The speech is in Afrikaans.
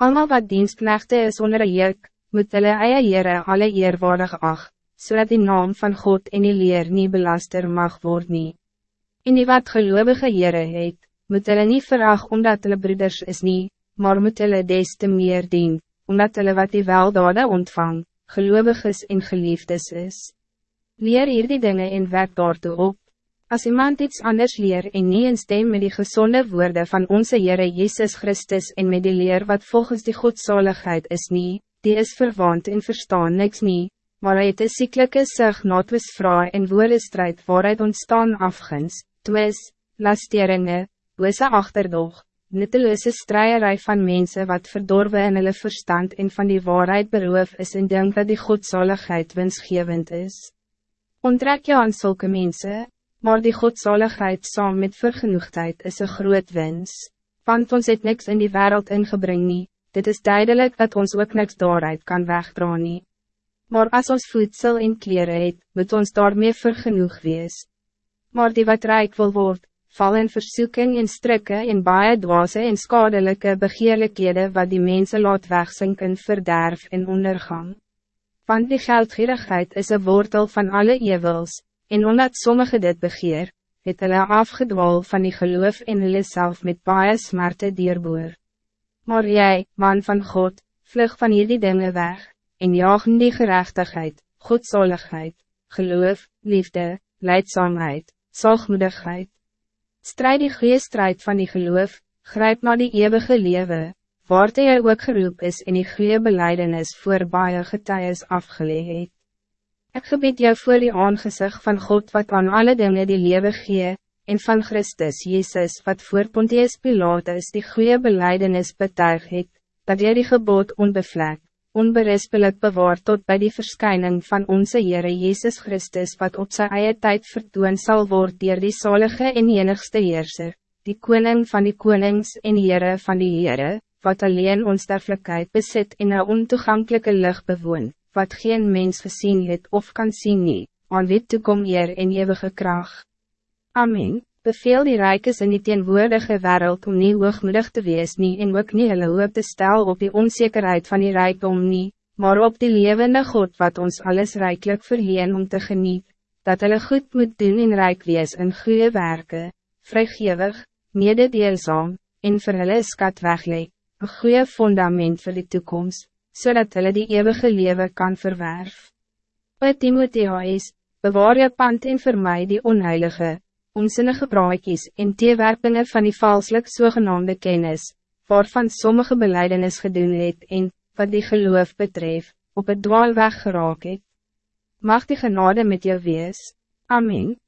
Allemaal wat dienstknechte is onder een juk, moet hulle eie Heere alle eerwaardig ag, zodat die naam van God en die leer niet belaster mag worden. En die wat geloovige Heere het, moet hulle nie verag omdat hulle broeders is nie, maar moet hulle des te meer dien, omdat hulle wat die weldade ontvang, gelovig is en geliefdes is. Leer hier die dinge en werk daartoe op. Als iemand iets anders leer en niet in stem met die gezonde woorden van onze Heere Jezus Christus en met die leer wat volgens die godzaligheid is niet, die is verwant en verstaan niks niet, maar hy het een ziekelijke sig noodwis vraag en woordestrijd waaruit ontstaan afgens, twis, lasteringe, bose achterdog, nutteloze strijerij van mensen wat verdorven in hulle verstand en van die waarheid beroof is en denk dat die godzaligheid winsgevend is. Onttrek je aan zulke mensen? Maar die godzaligheid saam met vergenoegdheid is een groot wens. Want ons het niks in die wereld ingebring nie, dit is duidelijk dat ons ook niks daaruit kan wegdra nie. Maar als ons voedsel en kleren het, moet ons daarmee vergenoeg wees. Maar die wat rijk wil word, val in versoeking en strikke en baie dwaze en skadelijke begeerlikhede wat die mensen laat wegsink in verderf en ondergang. Want die geldgierigheid is een wortel van alle evils, En omdat sommige dit begeer, het hulle afgedwaal van die geloof en hulle self met baie smarte dierboer. Maar jij, man van God, vlug van hierdie dingen weg, en jaag die gerechtigheid, godzaligheid, geloof, liefde, leidzaamheid, zachtmoedigheid. Strijd die goede strijd van die geloof, grijp naar die eeuwige lewe, waar jy ook geroep is en die goede beleidenis voor baie getuies afgeleid. Ik gebied jou voor die aangezicht van God wat aan alle dingen die lewe gee, en van Christus Jezus wat voor Pontius Pilatus die goede beleidenis betuig het, dat jy die gebod onbevlek, onberispelijk bewaard tot bij die verschijning van onze Heere Jezus Christus wat op zijn eie tijd vertoon zal worden dier die zalige en enigste Heerser, die koning van die konings en Heere van die Heere, wat alleen onsterfelijkheid bezit in een ontoegankelijke lucht bewoont wat geen mens gezien het of kan zien nie, aan wie toekom eer en eeuwige kracht. Amen, beveel die rijkes in die teenwoordige wereld om niet hoogmoedig te wees nie en ook nie hulle hoop te stel op die onzekerheid van die rijkdom nie, maar op die levende God wat ons alles rijkelijk verleen om te geniet, dat hulle goed moet doen en rijk wees in goede werken, vrygewig, mededeelzaam, en vir hulle skat wegleek, een goede fundament voor die toekomst zodat hulle die eeuwige leven kan verwerf. O Timotheus, bewaar je pand en vir my die onheilige, onzinnige praatjes en teewerpingen van die valslik zogenaamde kennis, waarvan sommige beleidenis gedoen het en, wat die geloof betreft, op het dwaalweg geraak het. Mag die genade met jou wees. Amen.